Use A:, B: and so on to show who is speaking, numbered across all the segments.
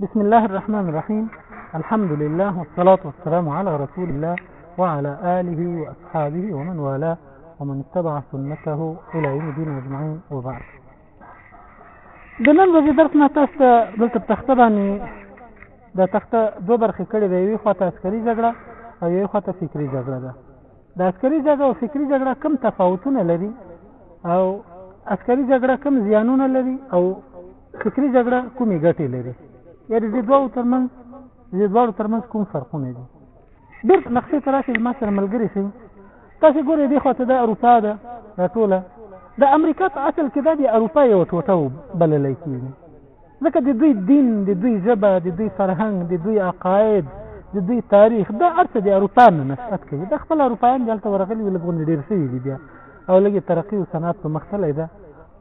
A: بسم الله الرحمن الرحيم الحمد لله والصلاة والسلام على رسول الله وعلى آله وأصحابه ومن والاه ومن اتبع سنته إلى يوم الدين أجمعين وبعد د نن ورځې درس نه تاسو ته دلته په تخته باندې د تخته دوه برخې کړې ده یوې خوا ته عسکري جګړه او یوې خوا ته فکري جګړه ده د عسکري جګړه او فکري جګړه کم تفاوتونه لري او عسکري جګړه کم زیانونه لري او فکري جګړه کومې ګټې لري یعنې د دوو ترمنځ د دوو ترمنځ کوم فرقونه دي ډېر نقشې ته راشي ما سره ملګري شي تاسو ګورئ دی خو ته د اروپا ده دا ټوله د امریکا په اصل کې دا د اروپا یو ټوټه بللی کېږي ځکه د دوی دین د دوی ژبه د دوی فرهنګ د دوی عقاید د دوی تاریخ دا هر څه د اروپا نه نشأت کوي دا خپل اروپایان دلته ورغلي وي لږ ډېر شوي دي بیا او لږې ترقي او صنعت په مخ تللی ده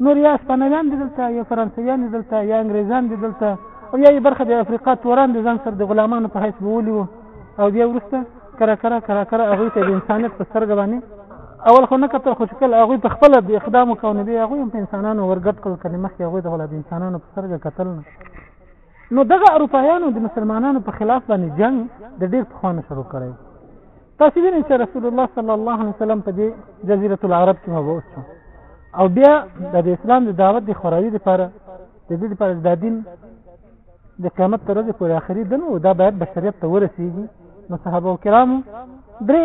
A: نور یا اسپانویان دي دلته یا فرانسویان دي دلته یا انګریزان دي دلته او یا یې برخه د افریقا توران د ځان سره د غلامانو په حیث بولي وو او بیا وروسته کله کله کله کله هغه ته د انسانیت په سترګه باندې اول خو نه کتل خو چې کله هغه په خپل د اقدام کو نه بیا هغه په انسانانو ورګټ کول کله مخکې هغه د ولادت انسانانو په سترګه کتل نه نو دغه اروپایانو د مسلمانانو په خلاف باندې جنگ د ډېر پخوانه شروع کړی تاسو وینئ چې رسول الله صلی الله علیه وسلم په دې جزیره العرب کې مبعوث شو او بیا د اسلام د دعوت د خوراوي لپاره د دې لپاره د دین د قیامت تر ورځې پورې آخري دن او دا باید بشریت ته ورسیږي نو صحابه او کرامو درې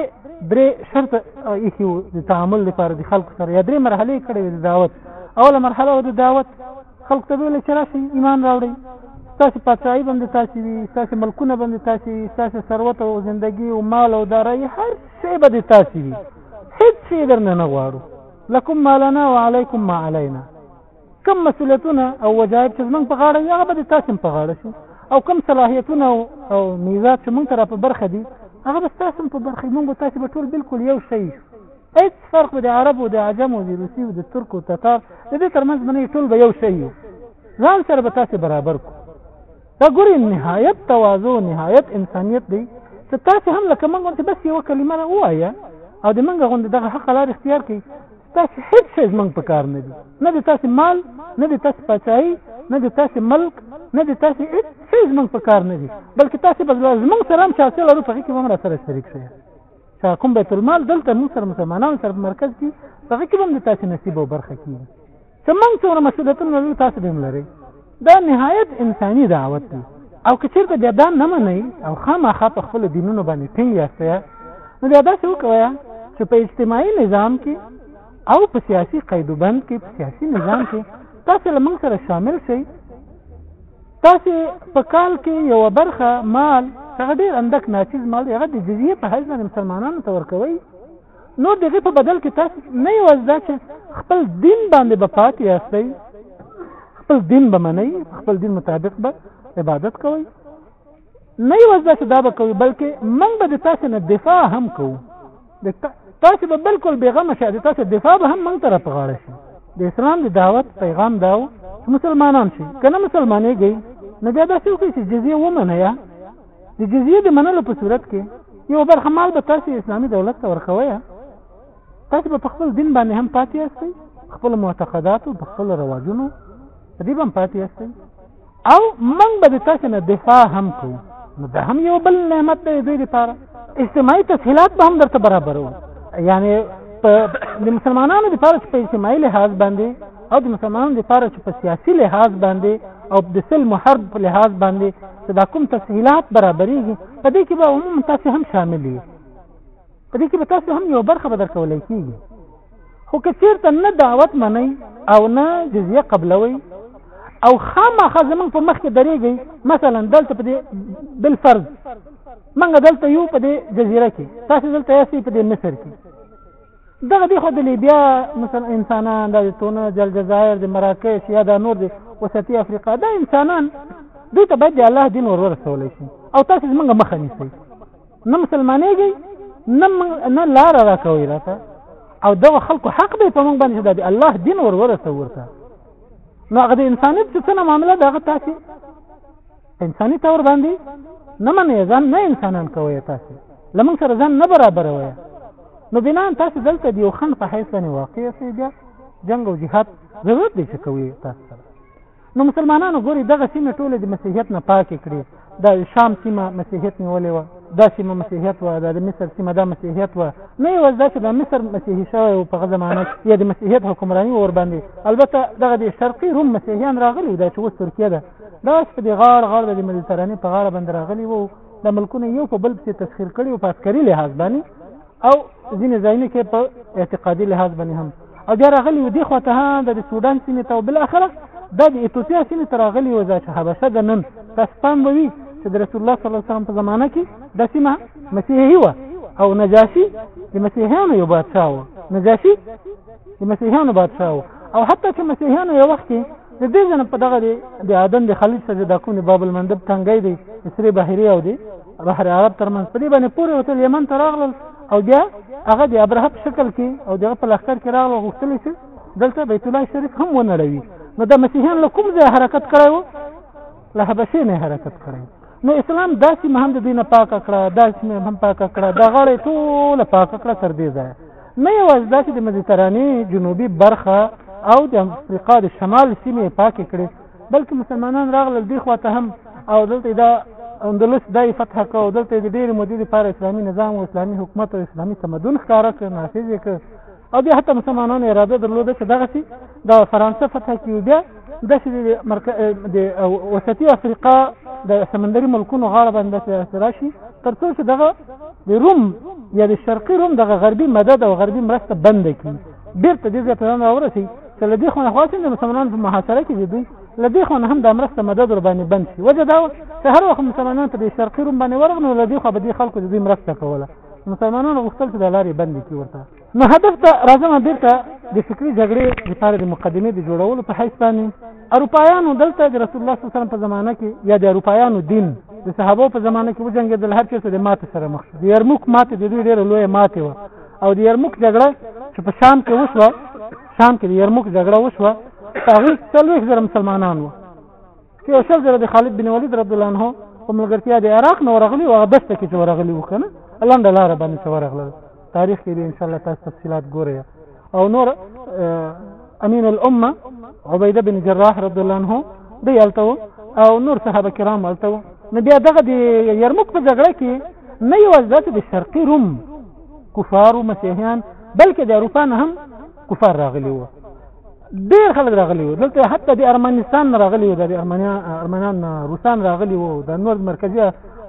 A: درې شرط ایښي وو د تعامل لپاره د خلکو سره یا درې مرحلې کړې وې د دعوت اوله مرحله و د دعوت خلکو ته ویل چې راشي ایمان راوړئ ستاسو پاچاهي باندې تاسو وي ستاسو ملکونه باندې تاسو وي ستاسو ثروت او زندگی او مال او دارایي هر څه باندې تاسو وي هیڅ شي درنه نه غواړو لکم مالنا وعليكم ما علينا کم مسولیتونه او وظایف چې زمونږ په غاړه وي هغه به د تاسو په غاړه شي او کم صلاحیتونه او میزات چې مونږ ته را په برخه دي هغه به تاسو په برخه مونږ به تاسو به ټول بالکل یو شی هیڅ فرق د عرب او د عجم او د روسي او د ترک او تتار د دې ترمنځ باندې ټول به یو شی یو ځان سره به تاسو برابر کو دا ګوري نهایت تواضع نهایت انسانیت دی چې تاسو هم لکه مونږ ته بس یو کلمه وایا او د مونږ غوند دغه حق لار اختیار کړئ تاسو هیڅ څه زمنګ په کار نه دي نه د تاسو مال نه د تاسو پچای نه د تاسو ملک نه د تاسو هیڅ څه زمنګ په کار نه دي بلکې تاسو بس زمنګ سره هم شاسې لرو په کې هم را سره شریک شئ چې کوم بیت المال دلته موږ سره مسلمانانو سره مرکز کې په کې هم د تاسو نصیب او برخه کیږي چې موږ څومره مسؤلیتونه لرو تاسو به هم لرئ دا نهایت انساني دعوت دی او که چېرته بیا دا نه منئ او خامخا په خپلو دینونو باندې ټینګ یاستئ نو بیا داسې وکوئ چې په اجتماعي نظام کې او په سیاسي قیدوبند کې په سیاسي نظام کې تاسو له موږ سره شامل شئ تاسو په کال کې یو برخه مال هغه ډیر اندک ناچیز مال هغه د جزیه په حیث باندې مسلمانانو ته ورکوي نو دغه په بدل کې تاسو نه یوازې دا چې خپل دین باندې به پاتې یاستئ خپل دین به منئ خپل دین مطابق به عبادت کوئ نه یوازې دا چې دا به کوئ بلکې موږ به د تاسو نه دفاع هم کوو د تاسو به بالکل بیغمه شئ د تاسو دفاع به هم موږ طرف غاړه شي د اسلام د دعوت پیغام داو مسلمانان شي کنه مسلمانېږي نو بیا داسې وکړئ چې جزیه ومنئ د جزیه د منلو په صورت کې یو برخه مال به تاسو اسلامي دولت ته ورکوي تاسو به په خپل دین باندې هم پاتې یاستئ خپل معتقداتو په خپل رواجونو په دې باندې پاتې یاستئ او موږ به د تاسو نه دفاع هم کوو نو دا هم یو بل نعمت دی دوی لپاره اجتماعي تسهیلات به هم درته برابرو یعنی په د مسلمانانو لپاره په اجتماعي لحاظ باندې او د مسلمانانو لپاره چې په سیاسي لحاظ باندې او د سلم حرب په لحاظ باندې چې دا کوم تسهیلات برابرېږي په دې کې به عموما تاسو هم شامل یې په دې کې به تاسو هم یو برخه به درکولی کېږي خو که چېرته نه دعوت منئ او نه جزیه قبلوئ او خامخا زمونږ په مخ کې درېږئ مثلا دلته په دې بالفرض موږ دلته یو په دې جزیره کې تاسو دلته یاستئ په دې مصر کې دغه دی خو د لیبیا مثلا انسانان د تونس د الجزایر د مراکش یا د نور د وسطي افریقا دا انسانان دوی ته باید د الله دین ور ورسول شي او تاسو زمونږ مخه نیسئ نه مسلمانېږئ نه نه لاره راکوئ راته او دغه خلکو حق دی په موږ باندې د الله دین ور ورسو ورته نو هغه د انسانیت څخه معامله دغه تاسو انساني تور باندې نه منې ځان نه انسانان کوي تاسو لمن سره ځان نه برابر وي نو بنا تاسو دلته دی خن په حیث باندې واقع شي بیا جنگ او جهاد ضرورت دی چې کوي تاسو سره نو مسلمانانو ګوري دغه سیمه ټوله د مسیحیت نه پاکې کړي د شام سیمه مسیحیت نیولې و دا سیمه مسیحیت و د مصر سیمه دا مسیحیت و نه یو دا چې د مصر مسیحي شوی او په غزه معنی یا د مسیحیت حکمرانی ور باندې البته دغه د شرقي روم مسیحیان راغلي دا چې اوس ترکیه ده دا چې د غاړ غاړ د مدیترانې په غاړه باندې راغلي وو د ملکونه یو په بل پسې تسخیر کړي او په عسکري لحاظ باندې او ځینې ځایونه کې په اعتقادي لحاظ باندې هم او بیا راغلي و دې خواته هم د سودان سیمې ته او بالاخره دا د ایتوپیا سیمې ته راغلي و چې حبشه د نن تاسو پام به وي چې د رسول الله صلی الله علیه وسلم په زمانه کې دا سیمه مسیحي وه او نجاشي د مسیحیانو یو بادشاه و نجاشي د مسیحیانو بادشاه و او حتی چې مسیحیانو یو وخت د دې جن په دغه دی د عدن د خلیج څخه د کوم باب المندب تنګي دی سری بحری او دی بحر عرب ترمنځ په دې باندې پورې وته یمن ته راغلل او بیا هغه د ابرهب شکل کې او دغه په لخر کې راغلو غوښتل شي دلته بیت الله شریف هم ونړوي نو د مسیحیان له کوم ځای حرکت کړو له حبشې نه حرکت کړو نو اسلام دا سیمه هم د دوی نه پاکه کړه دا سیمه هم پاکه کړه دا غاړه ټوله پاکه کړه تر دې ځایه نه یوازې دا چې د مدیترانې جنوبي برخه او د افریقا د شمال سیمې پاکې کړې بلکې مسلمانان راغلل دی خواته هم او دلته دا اندلس دای فتح کو او دلته د ډېر مودې لپاره اسلامي نظام او اسلامي حکومت او اسلامي تمدن ښکارا کړ نافذ کړ او بیا حتی مسلمانانو اراده درلوده چې دغه سي د فرانسې فتح کیو بیا د شې د وسطي افریقا د سمندري ملکونو غاړه باندې راشي ترڅو چې دغه د روم یا د شرقي روم دغه غربي مدد او غربي مرسته بند کړي بیرته دې ځای ته نه ورسي چې لدې خو نه خاصه د مسلمانانو په محاصره کې دي لدې خو نه هم د مرسته مدد ور باندې بند شي وجه دا چې هر وخت مسلمانانو ته د شرقي روم باندې ورغنو لدې خو به د خلکو د مرسته کوله مسلمانانو غوښتل چې د لارې بندې کړي ورته نو هدف ته راځم بیرته د فکری جګړې لپاره د مقدمې د جوړولو په حیث باندې اروپایانو دلته د رسول الله صلی الله علیه وسلم په زمانه کې یا د اروپایانو دین د صحابه په زمانه کې وجنګېدل هر چېرته د ماتې سره مخ شو د یرموک ماتې د دوی ډېره لویه ماتې وه او د یرموک جګړه چې په شام کې وشوه شام کې د یرموک جګړه وشوه په هغې څلوېښت زره مسلمانان وه چې یو شل زره د خالد بن ولید رضی الله عنه په ملګرتیا د عراق نه ورغلی او دست کې چې ورغلی وکنه الله د لار باندې چې ورغله تاریخ کې به ان شاء الله تاسو تفصيلات ګورئ او نور امين الامه عبيده بن جراح رضی الله عنه دی التو او نور صحابه کرام التو نو بیا دغه د یرموک په جګړه کې نه یوازې داسې د شرقي روم کفار او مسیحیان بلکې د اروپا نه هم کفار راغلي وو ډېر خلک راغلي وو دلته حتی د ارمنستان نه راغلي وو د ارمنان نه روسان راغلي وو د نور مرکزي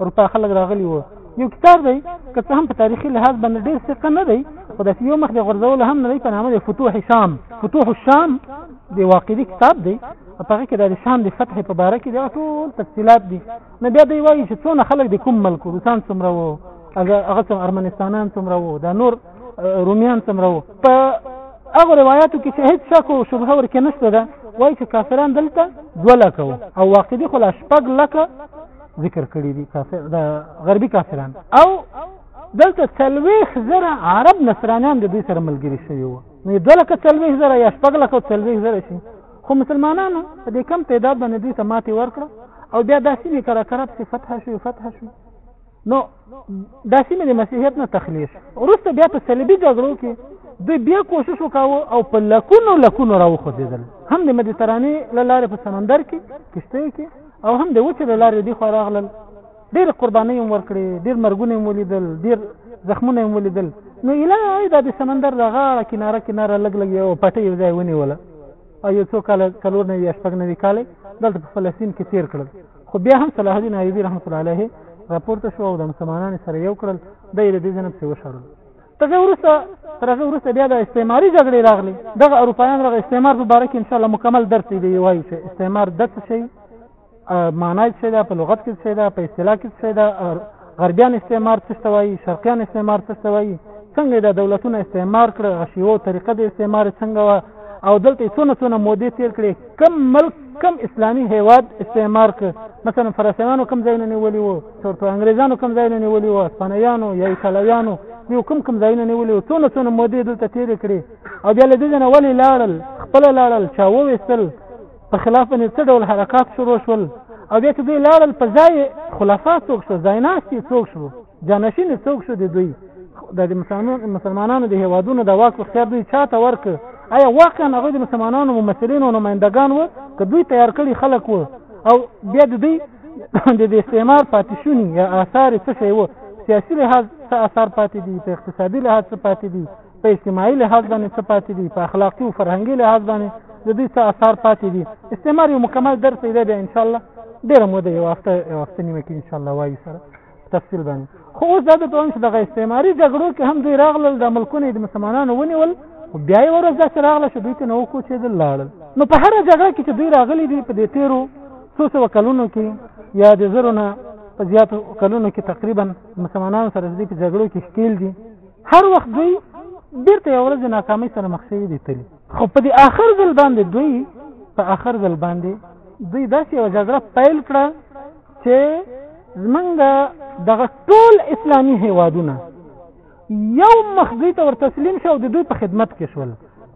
A: اروپا خلک راغلي وو یو کتاب دی که څه هم په تاریخي لحاظ باندې ډېر ثقه نه دی خو داسې یو مخ د غورځولو هم نه دی په نامه د فتوح شام فتوح الشام د واقعي کتاب دی په هغه کې د شام د فتح په باره کې دا ټول تفصيلات دي نو بیا دی وایي چې څونه خلک د کوم ملک روسان څومره وو هغه څومره ارمنستانان څومره وو دا نور رومیان څومره وو په هغه روایتو کې چې هیڅ شک او شبهه ورکې نشته ده وایي چې کافران دلته دوه لکه وو او واقعي خو لا شپږ لکه ذکر کړي دي کافر د غربي کافران او دلته څلوېښ زره عرب نصرانیان د دوی سره ملګري شوي وو نو دوه لکه څلوېښت زره یا شپږ لکه څلوېښت زره شي خو مسلمانانو په دې کم تعداد باندې دوی ته ماتې ورکړه او بیا دا سیمې کرکرب چې فتح شوې فتح شوې نو دا سیمه د مسیحیت نه تخلیص وروسته بیا په صلیبي جګړو کې دوی بیا کوشش وکاوه او په لکونو لکونو راوخوځېدل هم د مدیترانې له لارې په سمندر کې کشتۍ کې او هم د وچې له لارې دی خو راغلل ډېر قربانۍ هم ورکړې ډېر مرګونه هم ولیدل ډېر زخمونه هم ولیدل نو اله دا د سمندر د غاړه کناره کناره لګ لګ یو پټې یو ځای ونیوله او یو څو کاله څلور نوي یا شپږ نوي کاله دلته په فلسطین کې تیر کړل خو بیا هم صلاح الدین ایوبي رحمت الله علیه راپورته شو او د مسلمانانو سره یو کړل د یې د دې ځنه په وشړل ترغه ورسته ترغه ورسته بیا د استعماري جګړې راغلي دغه اروپایان راغلي استعمار په باره کې ان شاء الله مکمل درس دی وایي چې استعمار د څه شي معنی څه ده په لغت کې څه ده په اصطلاح کې څه ده غربیان استعمار څه ته وایي شرقیان استعمار څه ته وایي څنګه دا دولتونه استعمار کړ غشیو طریقه د استعمار څنګه و او دلته څونه څونه مودې تیر کړې کم ملک کم اسلامی هیواد استعمار ک مثلا فرانسویانو کم ځای نه نیولي وو چورته انګریزانو کم ځای نه نیولي وو اسپانویانو یا ایتالویانو یو کم کم ځای نه نیولي وو څونه څونه مودې دلته تیر کړې او بیا له دې نه ولې لاړل خپل لاړل چا وویستل په خلاف باندې څه ډول حرکات شروع شول او بیا چې دوی لاړل په ځای خلفا څوک شو ځایناستي څوک شو جانشین څوک شو د دوی د مسلمانانو د هیوادونو د واک اختیار دوی چاته ورک آیا واقعا هغه د مسلمانانو ممثلین او نمائندگان وو که دوی تیار کړي خلک وو او بیا د دوی د استعمار پاتې شونی یا آثار څه شی وو سیاسي لحاظ څه آثار پاتې دي په اقتصادي لحاظ څه پاتې دي په اجتماعي لحاظ باندې څه پاتې دي په اخلاقي او فرهنګي لحاظ باندې د دوی څه اثار پاتې دي استعمار یو مکمل درس دی بیا ان شاء الله ډیره موده یو هفته یو هفته نیمه کې ان شاء الله وایي سره تفصیل باندې خو اوس دا د دویم چې دغه استعماري جګړو کې هم دوی راغلل د ملکونو د مسلمانانو ونیول خو بیا یې ورځ داسې راغله چې دوی ته نه وکوچېدل لاړل نو په هره جګړه کې چې دوی راغلي دي په دې تېرو څو سوه کلونو کې یا د زرو نه په زیاتو کلونو کې تقریبا مسلمانانو سره دوی په جګړو کې ښکېل دي هر وخت دوی بیرته یو ورځ ناکامۍ سره مخ شوي دي تلي خو په دې آخر ځل باندې دوی په آخر ځل باندې دوی داسې یو جګړه پیل کړه چې زمونږ دغه ټول اسلامي هیوادونه یو مخ دوی ته ور تسلیم شو د دوی په خدمت کې شول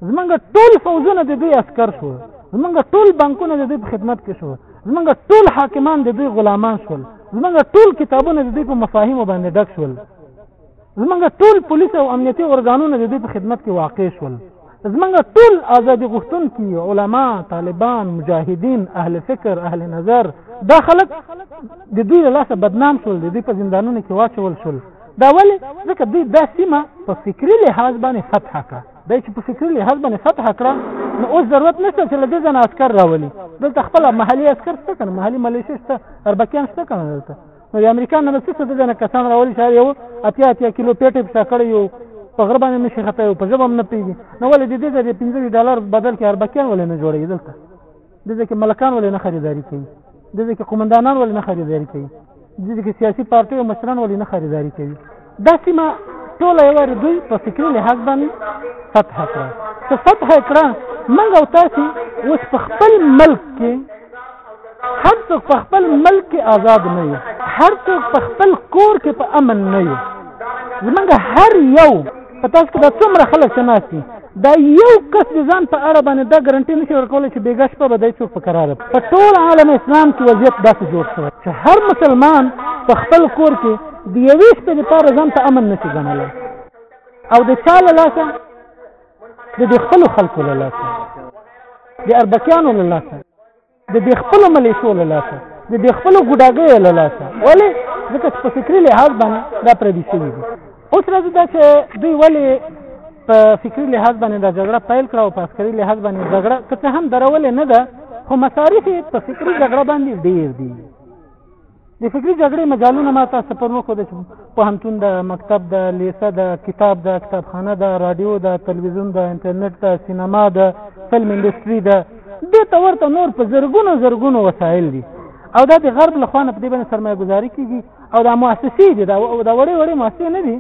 A: زمونږ ټول فوزونه د دوی عسکر شو زمونږ ټول بانکونه د دوی په خدمت کې شو زمونږ ټول حاکمان د دوی غلامان شول زمونږ ټول کتابونه د دوی په مفاهیمو باندې ډک شول زمونږ ټول پولیس او امنیتي ارګانونه د دوی په خدمت کې واقع شول زمونږ ټول ازادي غوښتونکي علما طالبان مجاهدین اهل فکر اهل نظر دا خلک د دوی له لاسه بدنام شول د دوی په زندانونو کې واچول شول دا ولې ځکه دوی دا سیمه په فکري لحاظ باندې فتح کړه دا چې په فکري لحاظ باندې فتح کړه نو اوس ضرورت نشته چې له دې ځنه عسکر راولي دلته خپل محلي عسکر شته کنه محلي ملیشه شته اربکیان شته کنه دلته نو د امریکا نه څه څه دنه کسان راولي چې یو اتیا اتیا کیلو پیټه په شکړې یو په غربا نه نشي خپه یو په ژبه نه پیږي نو ولې د دې د 15 ډالر بدل کې اربکیان ولې نه جوړي دلته د دې کې ملکان ولې نه خریداري کوي د دې کې قومندانان ولې نه خریداري کوي د دې کې سیاسي پارټي او مشران ولې نه خریداري کوي دا سیمه ټوله یې وارې دوی په فکري لحاظ باندې فتح کړه چې فتح یې کړه موږ او تاسې اوس په خپل ملک کې هر څوک په خپل ملک کې آزاد نه یو هر څوک په خپل کور کې په امن نه یو زمونږ هر یو په تاسو کې دا څومره خلک چې ناست دي دا یو کس د ځان په اړه باندې دا ګارنټي نشي ورکولی چې بېګا شپه به دی څوک په کراره په ټول عالم اسلام کې وضعیت داسې جوړ شوی چې هر مسلمان په خپل کور کې د یوې شپې لپاره ځان ته امن نشي ګڼلی او د چا له لاسه د د خپلو خلکو له لاسه د اربکیانو له لاسه د دې خپل ملیشو له لاسه د دې خپل ګډاګۍ له لاسه ولې ځکه چې په فکري لحاظ باندې دا پردي شوي دي اوس راځي دا چې دوی ولې په فکري لحاظ باندې دا جګړه پیل کړه او په عسکري لحاظ باندې جګړه که څه هم درولې نه ده خو مصارف په فکري جګړه باندې ډیر دي د فکري جګړې مجالونه ما تاسو پر وخو د پوهنتون د مکتب د لیسه د کتاب د کتابخانه د رادیو د تلویزیون د انټرنیټ د سینما د فلم انډستری د دې ته ورته نور په زرګونو زرګونو وسایل دي او دا د غرب له خوا نه په دې باندې سرمایه ګزاري کېږي او دا مؤسسې دي دا وړې وړې مؤسسې نه دي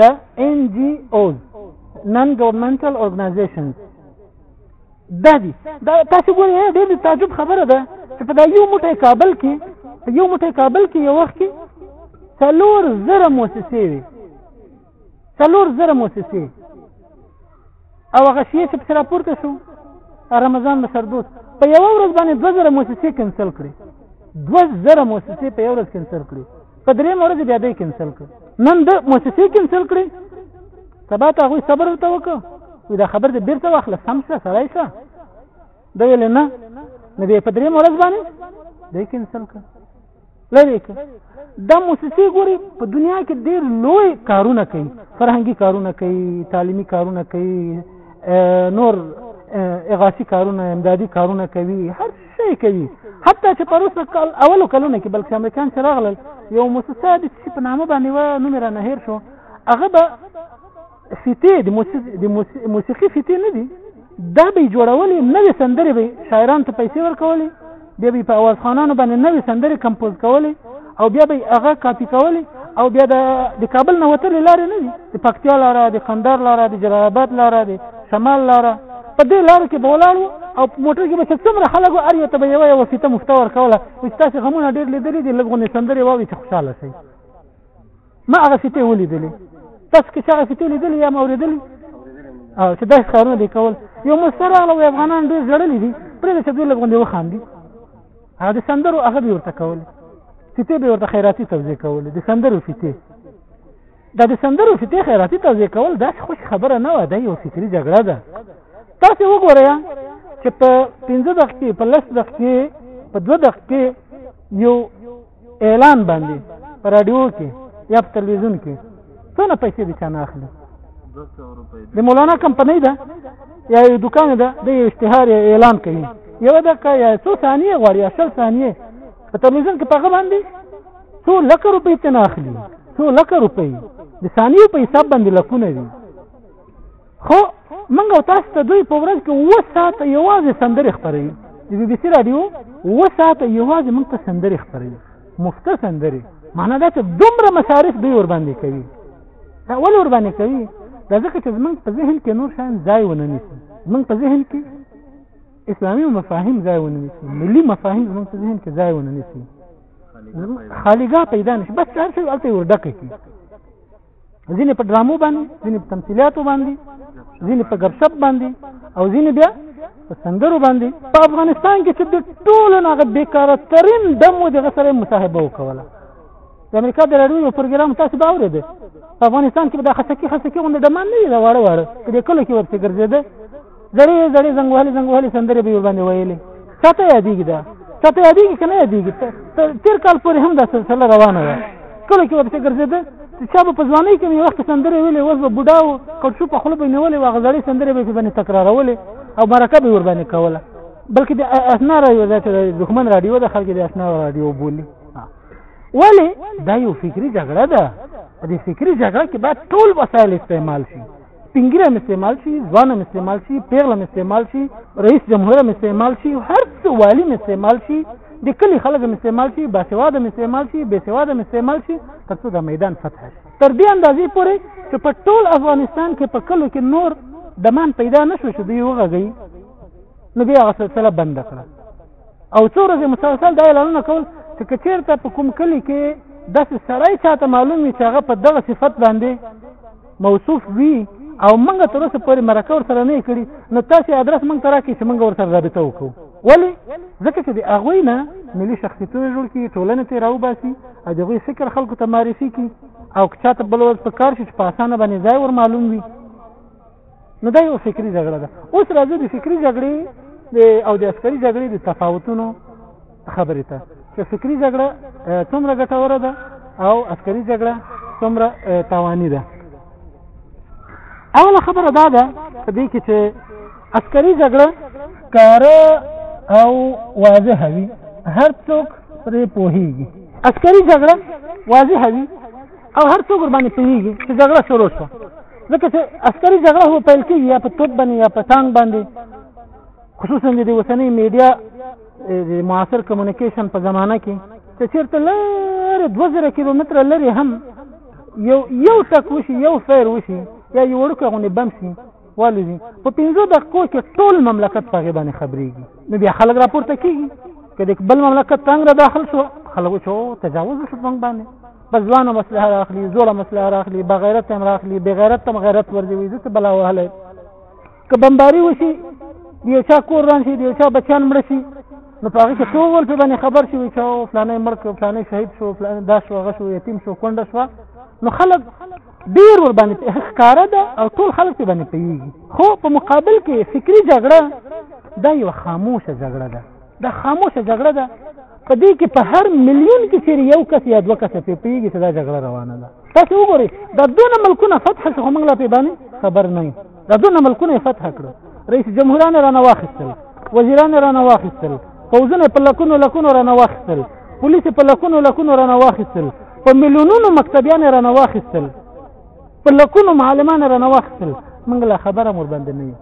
A: د ان جی اوز نن ګورنمنټل ارګنایزیشنز دا دي دا تاسو ګورئ ډېر د تعجب خبره ده چې په دا یو موټی کابل کې په یو موټی کابل کې یو وخت کې څلور زره موسسې وي څلور زره موسسې او هغه شی چې په راپورته شو رمضان مسردوس په یو ورځ باندې 2000 موسسې کینسل کړې 2000 موسسې په یو ورځ کینسل کړې په درې ورځې بیا دې کینسل کړې نن د موسسې کینسل کړې سبا ته هغوی صبر ورته وکړه وي دا خبر دې بیرته واخله سم شه سړی شه دی ویل نه نو بیا په درېیم ورځ باندې دی کینسل کړه لرې کړه دا موسسې ګوري په دنیا کې ډېر لوی کارونه کوي فرهنګي کارونه کوي تعلیمي کارونه کوي نور اغاثي کارونه امدادي کارونه کوي هر شی کوي حتی چې پر اوسه کال اولو کلونه کې بلکې امریکایان چې راغلل یو موسسه د چې په نامه باندې و نوم یې رانه هېر شو هغه به فیتې د موسیقي فیتې نه دي دا به جوړولې نوې سندرې به شاعران ته پیسې ورکولې بیا به په اواز خانانو باندې نوې سندرې کمپوز کولې او بیا به هغه کاپی کولې او بیا د کابل نه وتلې لارې نه دي د پکتیا لاره د قندار لاره د جلال آباد لاره د شمال لاره په دې لارو کې به ولاړو او موټر کې به چې څومره خلک هر یو ته به یوه یوه فیته مفته ورکوله چې تاسې غمونه ډېر لیدلي دي لږ غونې سندرې واوري چې خوشحاله شئ ما هغه فیته ولیدلې تاسو کې چې هغه فیته لیدلې یا ما اورېدلې او چې داسې کارونه دی کول یو مستر راغله وایي افغانان ډېر ژړلي دي پرېږده چې دوی لږ غوندې وخاندي هغه د سندرو هغه به ورته کول فیتې به ورته خیراتي توزیع کول د سندرو فیتې دا د سندرو فیتې خیراتي توزیع کول داسې خوش خبره نه وه دا یو فکري جګړه ده تاسې وګورئ چې په پنځه دقیقې په لس دقیقې په دوه دقیقې یو اعلان باندې په رادیو کې یا په تلویزیون کې څونه پیسې د چا نه اخلي د مولانا کمپنۍ ده یا یو دکان ده د یو اشتهار یا اعلان کوي یو دقیقه یا څو ثانیې غواړي یا شل ثانیې په تلویزیون کې په هغه باندې څو لکه روپۍ ته نه اخلي څو لکه روپۍ د ثانیو په حساب باندې لکونه دي خو منګ او تاسو ته دوی په ورځ کې و ساعت یوازې سندرې خبرې د بي بي سي رادیو و ساعت یوازې موږ ته سندرې خبرې مفته سندرې معنا دا چې دومره مصارف دوی ور باندې کوي دا ول ور باندې کوي دا ځکه چې موږ په ذهن کې نور شان ځای ونه نیسي موږ په ذهن کې اسلامي مفاهیم ځای ونه نیسي ملي مفاهیم موږ په ذهن کې ځای ونه نیسي خالګا پیدا نشي بس هر څه ورته ور ډکه کی ځینې په ډرامو باندې ځینې په تمثیلیاتو باندې ځینې په غب شپ باندې او ځینې بیا په سندرو باندې په افغانستان کې چې د ټولو نه هغه بیکاره ترین دم و دغه سره مصاحبه وکوله د امریکا د راډیو یو پروګرام تاسو به اورېده په افغانستان کې به دا خسکي خسکي غونډه ډمان نه وي دا واړه واړه په دې کلو کې ورته ګرځېده زړې زړې زنګ وهلې زنګ وهلې سندرې به ورباندې ویلې تاته یادېږي دا تاته یادېږي که نه یادېږي تېر کال پورې هم دا سلسله روانه ده کله کې ورپسې ګرځېده چې چا به په ځوانۍ کې مې وخت سندرې ویلې اوس به بوډا و کړچو په خوله به یې نیولې وه هغه زړې سندرې به یې باندې تکرارولې او مرکه به یې ورباندې کوله بلکې د اسنا راډیو دا چې د دښمن راډیو د خلکو د اسنا راډیو بولي ولې دا یو فکري جګړه ده په دې فکري جګړه کې باید ټول وسایل استعمال شي سپینګیره هم استعمال شي ځوان هم استعمال شي پیغله هم استعمال شي رئیس جمهور هم استعمال شي هر څه والي هم استعمال شي د کلی خلک هم استعمال شي باسواده هم استعمال شي بېسواده هم استعمال شي تر څو د میدان فتح شي تر دې اندازې پورې چې په ټول افغانستان کې په کلو کې نور دمان پیدا نشو چې دوی وغږي نو بیا هغه سلسله بنده کړه او څو ورځې مسلسل دا اعلانونه کول چې که چېرته په کوم کلي کې داسې سړی چاته معلوم وي چې هغه په دغه صفت باندې موصوف وي او موږ تر اوسه پورې مرکه ور سره نه کړی نو تاسو ادرس موږ ترا کې چې موږ ور سره رابطه وکړو ولی ځکه چې د هغوی نه ملي شخصیتونه جوړ کړي ټولنه ترې راوباسي او د هغوی فکر خلکو ته معرفي کړي او که چاته بل ورځ په کار شي چې په اسانه باندې ځای ور معلوم وي نو دا یو فکري جګړه ده اوس راځو د فکري جګړې او د عسکري جګړې د تفاوتونو خبرې ته چې فکری جګړه څومره ګټوره ده او عسکري جګړه څومره تاواني ده اوله خبره دا ده په دې کې چې عسکري جګړه کاره او واضح وي هر څوک پرې پوهیږي عسکري جګړه واضح وي او هر څوک باندې پوهیږي چې جګړه شروع شوه ځکه چې عسکري جګړه هو پیل کېږي یا په توپ باندې یا په ټانک باندې خصوصا د اوسنۍ میډیا د معاصر کمیونیکیشن په زمانه کې چې چیرته لري 2000 کیلومتر لري هم یو یو ټک وشي یو فیر وشي یا یو ورکه غونې بم شي والوزي په 15 دقیقو کې ټول مملکت په غیبه نه خبريږي نو بیا خلک راپورته کیږي کله بل مملکت تنګ را داخل شو خلکو شو تجاوز شو څنګه باندې بزوانه مسله راخلی زوړه مسله راخلی بغیرت هم راخلی بغیرت هم غیرت ورځي وي زه بلا وهله که بمباری وشي د یو چا کور وران شي د یو چا بچیان مړه شي نو په هغه کې ټول په باندې خبر شي چې او فلانه مړ کړ فلانه شهید شو فلانه دا شو هغه شو یتیم شو کونډه شو نو خلک ډیر ور باندې ښکارا ده او ټول خلک په باندې پیږي خو په مقابل کې فکری جګړه دا یو خاموشه جګړه ده دا خاموشه جګړه ده په دې کې په هر میلیون کې چې یو کس یا دوه کس په پیږي چې دا جګړه روانه ده تاسو وګورئ دا دونه ملکونه فتح شو خو موږ لا پې باندې خبر نه یو دا دونه ملکونه یې فتح کړو رئیس جمهوران یې رانه واخیستل وزیران یې رانه واخیستل پوځونه یې په لکونو لکونو رانه واخیستل پولیس یې په لکونو لکونو رانه واخیستل په میلیونونو مکتبیان یې رانه واخیستل په لکونو معلمان یې رانه واخیستل موږ لا خبره مور باندې نه یو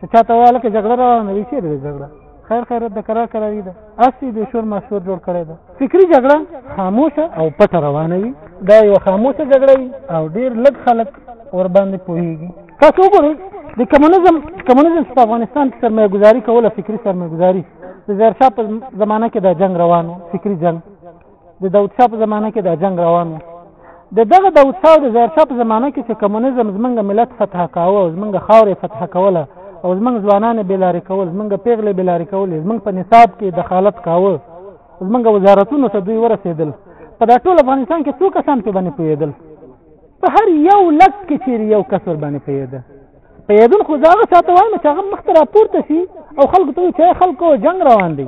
A: چې چاته واله کې جګړه روانه وي چیرې جګړه خیر خیر د قرار قراری ده اسی د شور مشور جوړ کړی ده فکری جګړه خاموشه او پټه روانه وي دا یو خاموشه جګړه وي او ډیر لږ خلک ور باندې پوهیږي تاسو وګورئ د کمونیزم کمونیزم په افغانستان کې سرمایه گذاري کوله فکری سرمایه گذاري د زیرشاه په زمانه کې دا جنگ روانو فکری جنگ د داود شاه په زمانه کې دا جنگ روان و د دغه داود شاه او د ظاهر شاه په زمانه کې چې کمونیزم زمونږ ملت فتح کاوه او زمونږ خاورې فتح کوله او زمونږ ځوانان بې لارې کول زمونږ پیغلې بې لارې کولې زمونږ په نصاب کې دخالت کاوه زمونږ وزارتونو ته دوی ورسېدل په دا ټول افغانستان کې څو کسان په باندې پوهېدل په هر یو لک کې چیرې یو کس ور باندې پوهېده په یادون خو زه هغه ساته وایم چې هغه مخته راپورته شي او خلکو ته چې خلکو جنگ روان دی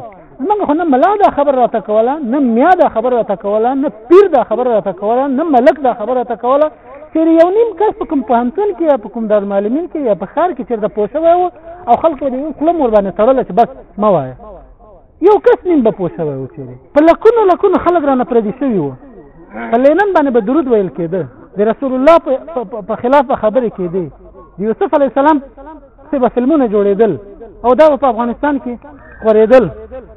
A: موږ خو نه ملا دا خبر راته کوله نه میا دا خبر راته کوله نه پیر دا خبر راته کوله نه ملک دا خبر راته کوله چې یو نیم کس په کوم پوهنتون کې یا په کوم دارالمعلمین کې یا په ښار کې چېرته پوه شوی و او خلکو دې خوله مور باندې تړله چې بس مه وایه یو کس نیم به پوه شوی و چې په لکونو لکونو خلک رانه پردي شوي وو په لینن باندې به درود ویل کېده د رسول الله په خلاف به خبرې کېدې د یوسف علیه السلام څه به فلمونه جوړېدل او دا په افغانستان کې خورېدل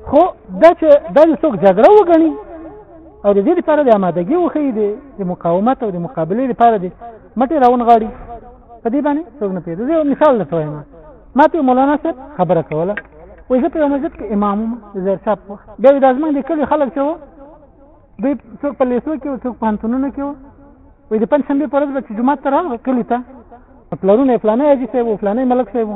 A: خو دا چې دا یو څوک جګړه وګڼي او د دې لپاره د آمادګي وښیي د مقاومت او د مقابلې لپاره د مټې راونغاړي په دې باندې څوک نه پوهېږي زه یو مثال درته وایم ما ته مولانا صاحب خبره کوله وای زه په یو مسجد کې امام وم زیر صاحب په وخت بیا د ازمن د کلی خلک چې وو دوی څوک په لیسو کې وو څوک پانتونونه کې وو وای د پنځ شنبې پر ورځ به چې جمعه ته راغله کلی ته پلارونه فلانه اجي صاحب او فلانه ملک صاحب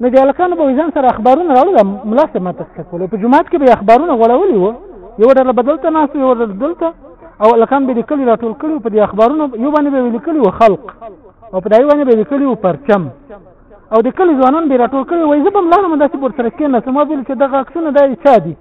A: نو د الکانو به ځان سره اخبارونه راوړل ملا صاحب ما ته کول په جمعه کې به اخبارونه غوړولي وو یو ډول بدلته ناس یو ډول دلته او الکان به لیکلي راټول کړي په دې اخبارونو یو باندې به لیکلي و خلق او په دای باندې به لیکلي و پرچم او د کلی ځوانان به راټول کړي وای زه به ملانم داسې پر سره کې نه سم بل چې دغه عکسونه دای چا دي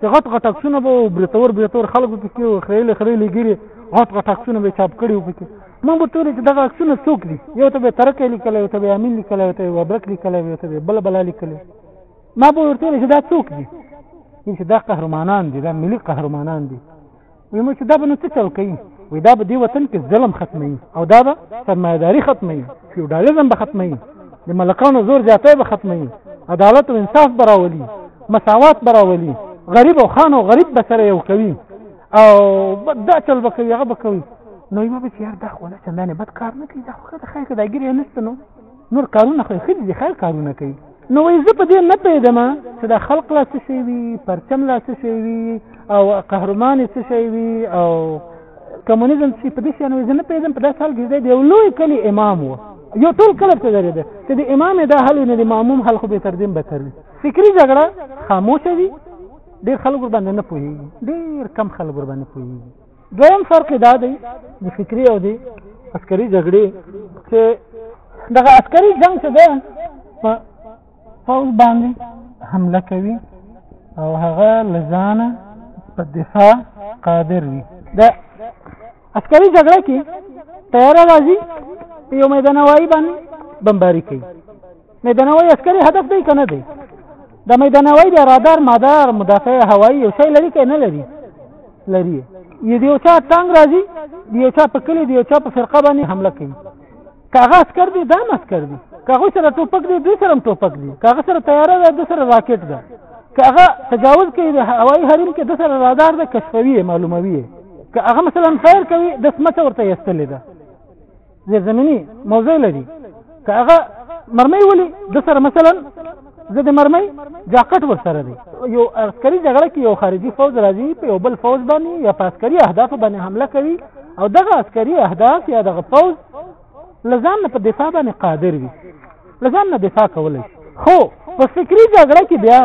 A: چې غټ غټ عکسونه به برتور برتور خلکو کې کې خېل خېل ګيري غټ غټ عکسونه به چاپ کړي وو کې مونږ به تورې چې دغه عکسونه څوک دي یو ته به ترک لیکل یو ته به امین لیکل یو ته به برک لیکل یو ته به بل بل لیکل ما به ورته چې دا څوک دي چې دا قهرمانان دي دا ملي قهرمانان دي وی مو چې دا به نو څه چل کوي وی دا به دی وطن کې ظلم ختمي او دا به سرمایداری ختمي فیوډالیزم به ختمي د ملکانو زور زیاتی به ختمي عدالت او انصاف براولي مساوات براولي غریب او خان او غریب به سره یو کوي او دا چل به کوي هغه به کوي نو یو به چې یار دا خو نه چندانې بد کار نه کوي دا خو ښه د خیر که دا ګیرې نشته نو نور کارونه خو یې ښه دي د خیر کارونه کوي نو وایي زه په دې نه پوهېدم چې دا خلق لا څه شی وي پرچم لا څه شی وي او قهرمان یې څه شی وي او کمونیزم چې په دې شیانو زه نه پوهېدم په داسې حال کې دی د یو لوی کلي امام و یو ټول کله ته درېده چې د امام دا حل نه د معموم حل خو به تر دې بهتر وي فکري جګړه خاموشه وي ډېر خلک ور باندې نه پوهېږي ډېر کم خلک ور باندې پوهېږي دویم فرق دا دی د فکری او دی عسکري جګړې چې دغه عسکري جنگ چې ده په فوج باندې حمله کوي او هغه لزانه په دفاع قادر وي د عسکري جګړه کې تیار راځي په یو میدان وای باندې بمباری کوي میدانوي عسکري هدف دی کنه دی د میدانوي د رادار مدار مدافع هوایی یو شی لري کنه لري لري یو دیو چا تنگ راځي دیو چا په کلی دیو چا په فرقه باندې حمله کوي کاغه عسکر دی دا مسکر دی کاغه سره ټوپک دی دوی سره ټوپک دی کاغه سره تیاره ده د سره راکټ ده کاغه تجاوز کوي د هوایی حریم کې د سره رادار ده کشفوي معلوموي کاغه مثلا فایر کوي د سمته ورته یستلې ده زیرزمینی موضوع لري که هغه مرمۍ ولي د سره مثلا زه د مرمۍ جاکټ ورسره دی یو عسکري جګړه کې یو خارجي فوج راځي په یو بل فوج باندې یا په عسکري اهدافو باندې حمله کوي او دغه عسکري اهداف یا دغه فوج لزان په دفاع باندې قادر وي لزان نه دفاع کولای خو په فکری جګړه کې بیا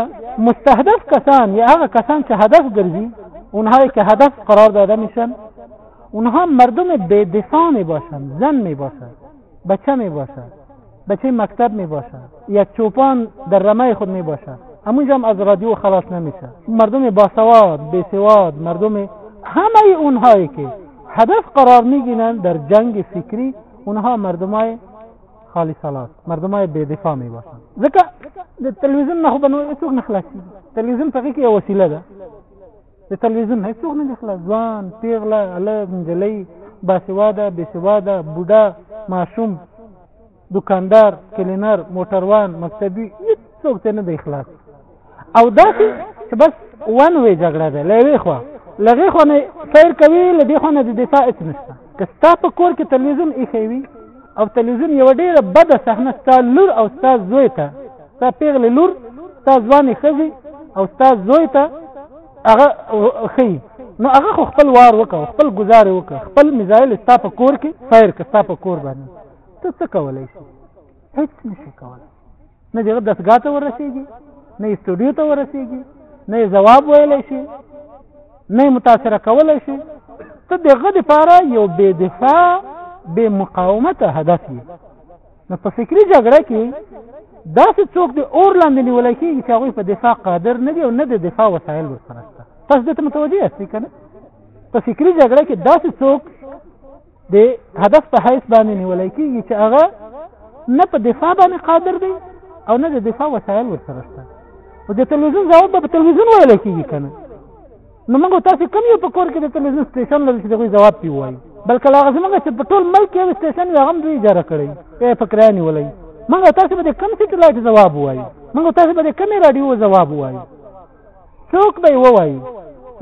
A: مستهدف کسان یا هغه کسان چې هدف ګرځي اونها که هدف قرار داده میشن اونها مردم بی دفاع می باشن زن می باشد بچه می باشد بچه مکتب می باشد یک چوپان در رمه خود می باشد همونجا هم از رادیو خلاص نمیشه مردم باسواد بیسواد مردم همه اونهایی که هدف قرار میگیرند در جنگ فکری اونها مردمای خالی سلات مردمای بی دفاع می باشن ځکه د تلویزیون نه خو بنو هیڅوک نه خلاصي تلویزیون په کې یو وسیله ده د تلویزیون نه هیڅوک نه دی خلاص ځوان پیغله هلک نجلۍ باسواده بېسواده بوډا ماشوم دکاندار کلینر موټروان مکتبي هیڅوک ته نه دی خلاص او داسې چې بس وان وی جګړه ده له یوې خوا له هغې خوا نه فیر کوي له دې خوا نه د دفاع هېڅ نشته که ستا په کور کې تلویزیون ایښی وي او تلویزیون یو ډیره بد صحنه ستا لور او ستا زوی ته ستا پیغله لور ستا ځواني خزي او ستا زوی ته هغه خي نو هغه خو خپل وار وکاو خپل گزار وکاو خپل میزایل ستا په کور کې فایر کړ ستا په کور باندې ته څه کولای شي هیڅ نشي کولای نه دغه دسګا ته ورسیږي نه استودیو ته ورسیږي نه جواب ویل شي نه متاثر کول شي ته دغه لپاره یو بې دفاع بې مقاومت هدف یې نو په فکری جګړه کې داسې څوک د اور لاندې نیول کېږي چې هغوی په دفاع قادر نه دي او نه د دفاع وسایل ورسره شته تاسو دې ته متوجه یاست که نه په فکری جګړه کې داسې څوک د هدف په حیث باندې نیولای کیږي چې هغه نه په دفاع باندې قادر دی او نه د دفاع وسایل ورسره شته او د تلویزیون ځواب به په تلویزیون ویل کیږي کنه نو موږ تاسو کوم یو په کور کې د تلویزیون سټیشن لري چې دغه ځواب پی وایي بلکې هغه زموږ چې په ټول ملک کې سټیشن یې هم دوی اجاره کړی په فکرانی ولای موږ تاسو به کوم سټلایټ ځواب وایي موږ تاسو به کوم رادیو ځواب وایي څوک به ووایي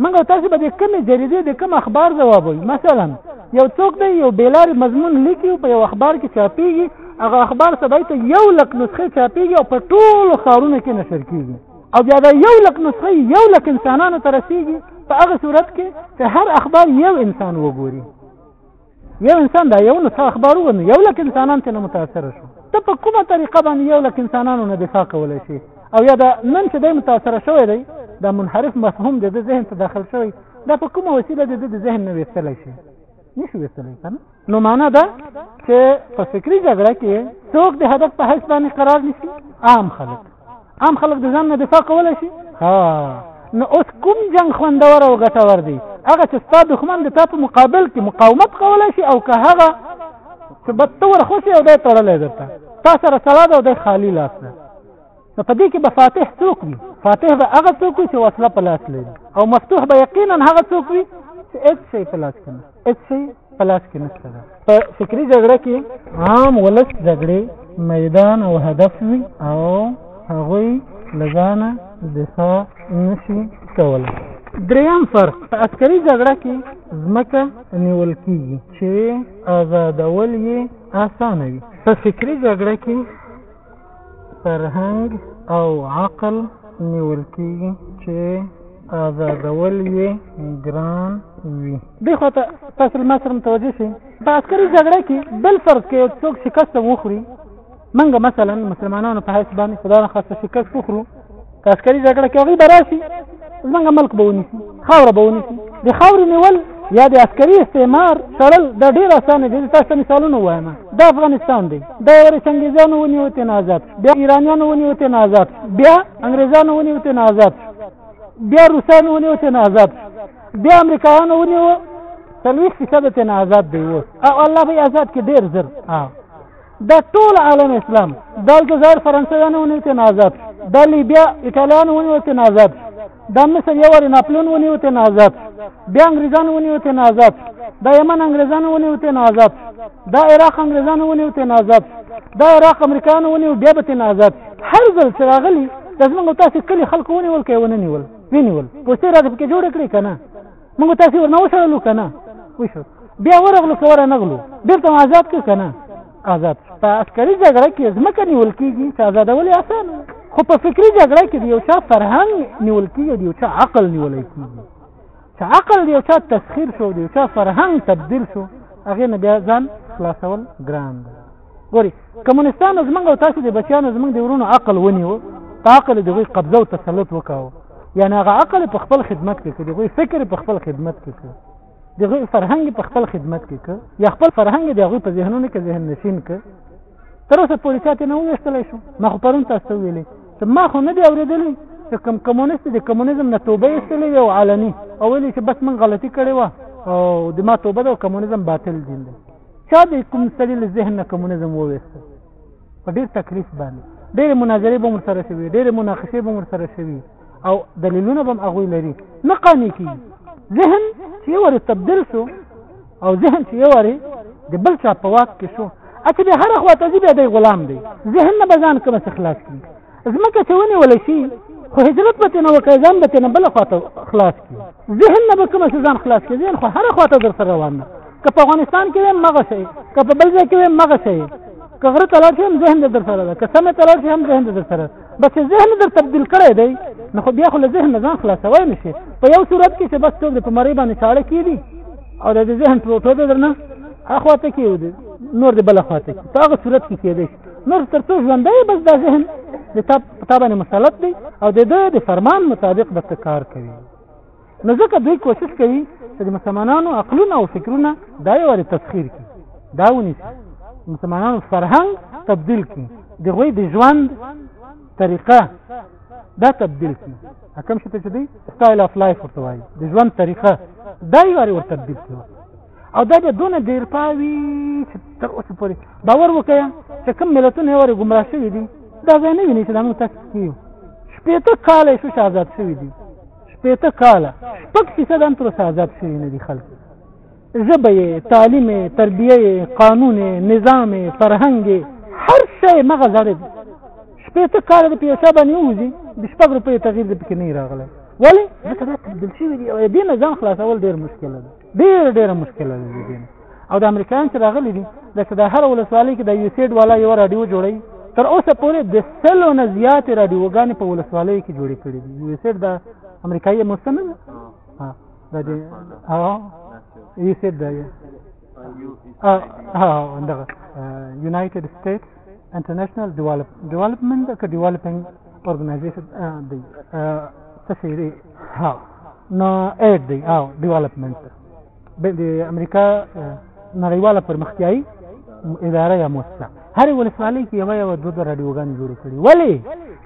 A: موږ تاسو به د کومې جریدې د کوم اخبار ځواب وي مثلا یو څوک دی یو بیلار مضمون لیکي په یو اخبار کې چاپیږي هغه اخبار سبا ته یو لک نسخې چاپیږي او په ټولو ښارونو کې نشر کیږي او بیا دا یو لک نسخې یو لک انسانانو ته رسیږي په هغه صورت کې چې هر اخبار یو انسان وګوري یو انسان دا یو نو څه اخبار وونه یو لک انسانان ته متاثر شو ته په کومه طریقه باندې یو لک انسانانو نه دفاع کولای شي او یا دا نن چې دی متاثر شوی دی دا منحرف مفهوم د ذهن ته داخل شوی دا په کومه وسیله د ذهن نه وستلی شي نشي وستلی کنه نو معنا دا چې په فکری جګړه کې څوک د هدف په حساب باندې قرار نشي عام خلک عام خلک د ځان نه دفاع کولی شي ها نو اوس کوم جنگ خوندور او ګټور دی هغه چې ستا دښمن د تا په مقابل کې مقاومت کولی شي او که هغه چې به ته ورخوشې او دی تړلی درته تا سره سلا ده او دی خالي لاس ده نو په دې کې به فاتح څوک وي فاتح به هغه څوک وي چې وسله په لاس لري او مفتوح به یقینا هغه څوک وي چې هېڅ شی په لاس کې نه هیڅ شي په لاس کې نشته ده په فکري جګړه کې عام ولس جګړې میدان او هدف وي او هغوی له ځانه دفاع نشي کولی دریم فرق په عسکري جګړه کې ځمکه نیول کیږي چې آزادول یې اسانه وي په فکري جګړه کې فرهنګ او عقل نیول کېږي چې آزادول یې ګران وي. دې خوا ته تاسو له ما سره متوجه شئ، په عسکري جګړه کې بل فرض که یو څوک شکست هم وخوري، موږ مثلا مسلمانانو په حیث باندې خدای نخواسته شکست وخورو، که عسکري جګړه کې هغوی به راشي زمونږ ملک به ونیسي خاوره به ونیسي د خاورې نیول یا د عسکري استعمار شړل دا ډېر اسانه دي تاسو ته مثالونه وایم دا افغانستان دی دا ور چنګیزانو ونیو ته آزاد بیا ایرانیانو ونیو ته آزاد بیا انګریزانو ونیو ته آزاد بیا روسانو ونیو ته آزاد بیا امریکایانو ونیو تلويخ فیصد ته آزاد دی اوس او الله به آزاد کې ډېر زر دا ټول عالم اسلام دا الجزایر فرانسویان ونیو ته آزاد دا لیبیا ایتالیان ونیو ته آزاد دا مصر یو ور ناپلون ونیو ته آزاد بیا انګریزان ونیو ته آزاد دا یمن انګریزان ونیو ته آزاد دا عراق انګریزان ونیو ته آزاد دا عراق امریکایان ونیو بیا به ته آزاد هر ځل چې راغلی د زمونږ تاسو کلی خلکو ونیول کوي ونه نیول وینیول پوسټر راځي کې جوړ کړی کنه موږ تاسو ورنه وشړلو کنه وشو بیا ورغلو کوره نغلو بیرته آزاد ک کنه آزاد په عسکري جګړه کې ځمکه نیول کیږي چې آزادول آسان خو په فکری جګړه کې یو چا فرهنګ نیول کیږي یو چا عقل نیول کیږي چې عقل یو چا تسخير شو یو چا فرهنګ تبديل شو هغه نه بیا ځان خلاصول ګران دی ګوري کمونستانو زمنګ او تاسو د بچیانو زمنګ د ورونو عقل ونیو په عقل د غوی قبضه او تسلط وکاو یعنی هغه عقل په خپل خدمت کې کړي غوی فکر په خپل خدمت کې کړي د غوی فرهنګ په خپل خدمت کې کړي یا خپل فرهنګ د غوی په ذهنونو کې ذهن نشین کړي تر اوسه پولیس ته نه وښتل شو ما خو پرون تاسو ویلې چې ما خو نه دی اورېدلې چې کوم کمونست د کمونیزم نه توبه ایستلې او علني او ویلې چې بس من غلطي کړې و او د ما توبه د کمونیزم باطل دین دی چا د کوم سړي له ذهن نه کمونیزم وویست په ډېر تکلیف باندې ډېرې مناظرې به مور سره شوي ډېرې مناقشې به مور سره شوي او دلیلونه به هغوی لري نه قانع کېږي ذهن چې یو وارې تبدیل شو او ذهن چې یو وارې د بل چا په واک کې شو اته به هر خوا ته ځي بیا دی غلام دی ذهن نه بزان کوم څه خلاص کړي ځمکه چې ونیول شي خو هجرت به تنه وکړي ځان به تنه بل خواته خلاص کی ذهن نه به کوم څه ځان خلاص کی ذهن خو هر خواته در سره روان نه که په افغانستان کې ویم مغه شي که په بل ځای کې ویم مغه شي که غره تلل شي هم ذهن در سره ده که سمه تلل شي هم ذهن در سره بس ذهن در تبديل کړی دی نو خو بیا خو له ذهن ځان خلاصوي نشي په یو صورت کې چې بس څوک د پمری باندې چاړه کیدی او د ذهن پروتو درنه اخواته کیږي نور د بل اخواته کیږي هغه صورت کې کیږي نور تر څو ژوندی بس دا ذهن د تا په تا باندې مسلط دی او د ده د فرمان مطابق به کار کوي نو ځکه دوی کوشش کوي چې د مسلمانانو عقلونه او فکرونه دا یو ور تسخیر کی دا ونیسي مسلمانانو فرهنګ تبدیل کی د غوی د ژوند طریقه دا تبدیل کی کوم شته چې دی سټایل اف لایف ورته وایي د ژوند طریقه دا یو ور تبدیل کی او دا به دونه ډیر پاوي چې تر اوسه پورې باور وکړئ چې کوم ملتونه یې ګمراه شوي دي دا ځای نه ویني چې دا موږ تاسو کې یو شپېته کاله یې شوشه آزاد شوي دي شپېته کاله شپږ فیصد هم تر اوسه آزاد شوي نه دي خلک ژبه یې تعلیم یې تربیه یې قانون یې نظام یې فرهنګ یې هر شی مغه زړه دي شپېته کاله د پیسه باندې ووځي د شپږ روپۍ تغیر د پکې نه راغلی ولې ځکه دا تبدیل شوي دي او دې نه ځان خلاصول ډېر مشکل دی ډیر ډیر مشکل لري دي او د امریکایان چې راغلي دي لکه د هر ولسوالۍ کې د یوسید والا یو رادیو جوړي تر اوسه پورې د سلو نه زیات رادیوګانې په ولسوالۍ کې جوړې کړې دي یوسید د امریکایي مستنه ها د دې ها یوسید دی ها دغه یونایټډ سټیټس انټرنیشنل ډیولپمنټ ډیولپمنټ که ډیولپینګ اورګنایزیشن دی څه شي ها نو اډ دی او ډیولپمنت د امریکا نړیواله پرمختیايي اداره یا موسسه هر ولسوالۍ کې یو یو دوه رادیوګان جوړ کړي ولی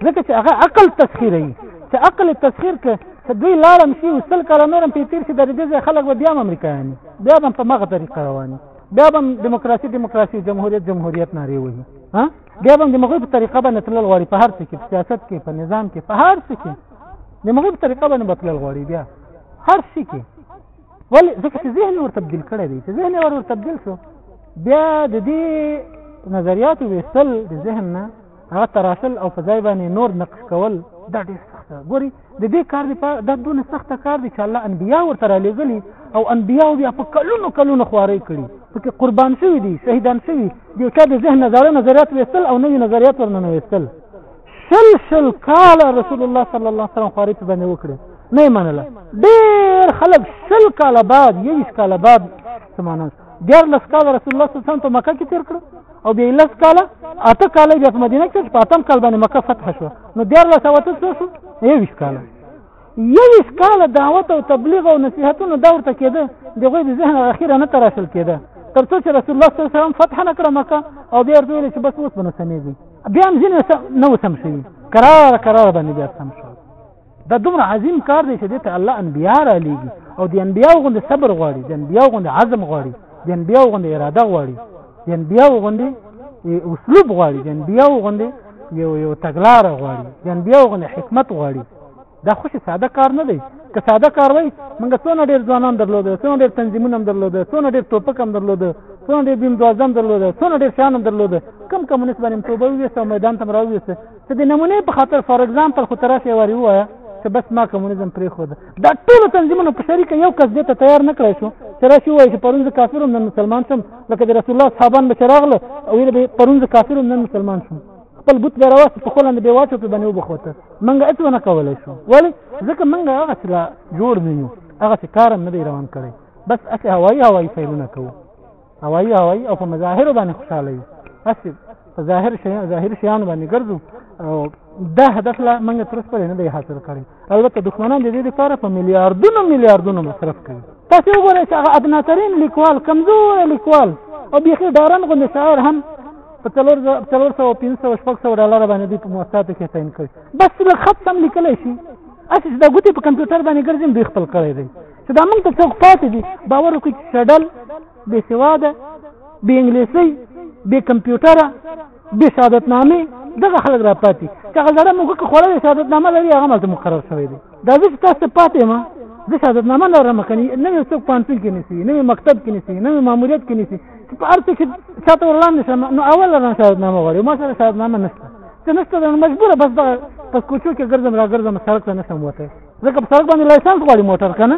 A: ځکه چې هغه عقل تسخیروي چې عقل تسخیر کې ته دوی لاړم شي او سل کاله نورم په تیر شي د دې خلک به بیا هم امریکایان بیا هم په مغه طریقه روان بیا هم دیموکراسي دیموکراسي جمهوریت جمهوریت ناری وي ها بیا هم د مغرب طریقه باندې تلل غواړي په هر څه کې په سیاست کې په نظام کې په هر څه کې د مغرب طریقه باندې بتلل غواړي بیا هر شي کې ول ځکه چې ذهن ور تبديل کړی دی چې ذهن ور تبديل شو بیا د دې نظریات وېستل د ذهن نه هغه تراشل او فضای باندې نور نقش کول دا ډېر سخت ګوري د دې کار لپاره دا دونه سخت کار دی چې الله انبیا ورته را لېږلي او انبیا بیا په کلونو کلونو خواري کړي پکې قربان شوي دي شهیدان شوي د چا د ذهن نظر نظریات وېستل او نوې نظریات ورننه وېستل سل سل کال رسول الله صلی الله علیه وسلم خواري په باندې وکړي نه منله ډېر خلک سل کال بعد یوش کال بعد سمانه ډېر لس کال رسول الله صلی الله علیه وسلم په مکه کې تیر کړ او بیا لس کال اته کال بیا په مدینه کې په اتم کال باندې مکه فتح شو نو ډېر لس او ته شو یوش کال یویس کال دعوت او تبلیغ او نصیحتونو دور ته کېده د غوی د ذهن اخیره نه تراشل کېده تر څو چې رسول الله صلی الله علیه وسلم فتح نه کړه مکه او بیا ورته ویل چې بس اوس بنو سمېږي بیا هم ځینې نه وسم شوي کرار کرار باندې بیا سم شو دا دومره عظیم کار دی چې دته الله انبیا را لېږي او د انبیا غوندې صبر غواړي د انبیا غوندې عزم غواړي د انبیا غوندې اراده غواړي د انبیا غوندې اسلوب غواړي د انبیا غوندې یو یو تګلار غواړي د انبیا غوندې حکمت غواړي دا خوشي ساده کار نه دی که ساده کار وای موږ څونه ډیر ځوانان درلود څونه ډیر تنظیمونه هم درلود څونه ډیر ټوپک هم درلود څونه ډیر بیم دوازم درلود څونه ډیر شان هم درلود کم کمونیست باندې توبه ویسته او میدان ته راوي وسته ته د نمونه په خاطر فار ایگزامپل خو تراشه وری وایا چې بس ما کمونیزم پرې خو ده دا ټول تنظیمونه په شریک یو کس دې ته تیار نه کړی شو چې راشي وایي چې پرونځ کافر هم نن مسلمان شم لکه د رسول الله صحابان به چې راغله او ویل به پرونځ کافر هم نن مسلمان شم خپل بوت به راوست په خپل اندې به واچو په باندې وبخوته منګه اته ونه کولای شو ولی ځکه منګه هغه چې لا جوړ نه یو هغه چې کار نه دی روان کړی بس اته هوایی هوایی فیلونه کوو هوایی هوایی او په مظاهر باندې خوشاله یو اسی په ظاهر شي ظاهر شیان باندې ګرځو او دا هدف لا منګه تر څه نه دی حاصل کړی البته دښمنان د دې لپاره په میلیارډونو میلیارډونو مصرف کوي تاسو وګورئ چې هغه ادنا ترین لیکوال کمزور لیکوال او بیخي ډارن غوندې شاعر هم په څلور څلور سوه پنځه سوه شپږ سوه ډالره باندې دوی په موسساتو کې تعین کړي بس لږ خط سم لیکلی شي هسې چې دا ګوتې په کمپیوټر باندې ګرځي دوی خپل کړی دی چې دا موږ ته څوک پاتې دي باور وکړي چې شډل بې سواده بې انګلیسۍ بې کمپیوټره به شهادت نامه دغه خلک را پاتې چې هغه زړه موږ کې خوړل شهادت نامه لري هغه ملته مقرر شوی دی دا چې تاسو پاتې ما د شهادت نامه لرم کني نه یو څوک پانتون کې نسی نه مکتب کې نسی نه ماموریت کې نسی په ارته کې چاته وړاندې شم نو اول لرم شهادت نامه غواړي ما سره شهادت نامه نشته چې نشته نو مجبور بس دا پس کوچو کې ګرځم را ګرځم سړک ته نشم وته ځکه په سړک باندې لایسنس غواړي موټر کنه